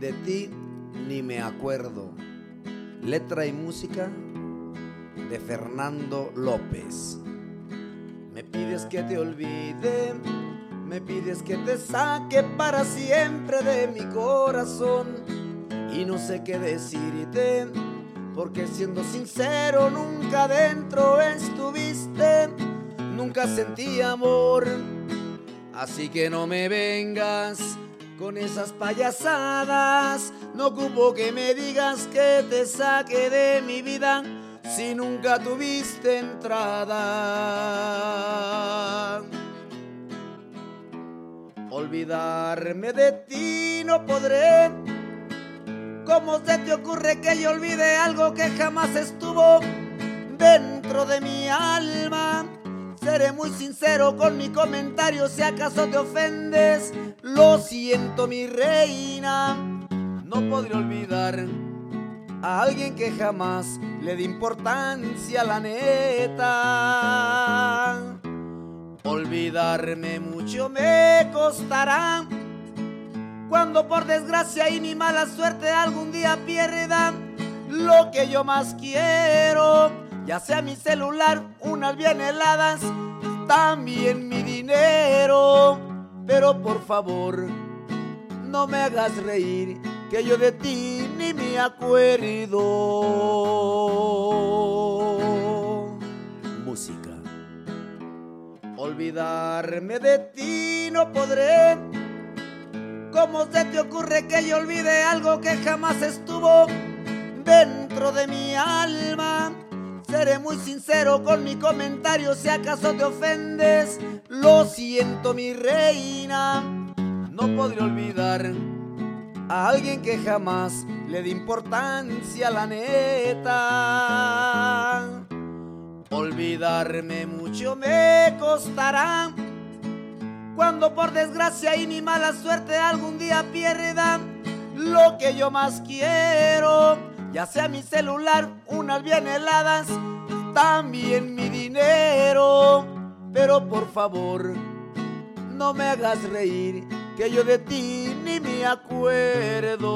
de ti ni me acuerdo. Letra y música de Fernando López. Me pides que te olvide, me pides que te saque para siempre de mi corazón y no sé qué decirte, porque siendo sincero nunca dentro estuviste, nunca sentí amor, así que no me vengas con esas payasadas, no ocupo que me digas que te saque de mi vida si nunca tuviste entrada. Olvidarme de ti no podré. ¿Cómo se te ocurre que yo olvide algo que jamás estuvo dentro de mi alma? Seré muy sincero con mi comentario si acaso te ofendes. Lo siento mi reina, no podré olvidar a alguien que jamás le di importancia a la neta. Olvidarme mucho me costará cuando por desgracia y mi mala suerte algún día pierda lo que yo más quiero, ya sea mi celular, unas bien heladas, también mi dinero. Pero por favor, no me hagas reír, que yo de ti ni me acuerdo. Música. Olvidarme de ti no podré. ¿Cómo se te ocurre que yo olvide algo que jamás estuvo dentro de mi alma? Seré muy sincero con mi comentario si acaso te ofendes. Lo siento mi reina, no podré olvidar a alguien que jamás le di importancia a la neta. Olvidarme mucho me costará cuando por desgracia y mi mala suerte algún día pierda lo que yo más quiero, ya sea mi celular, unas bien heladas, también mi dinero. Pero por favor, no me hagas reír, que yo de ti ni me acuerdo.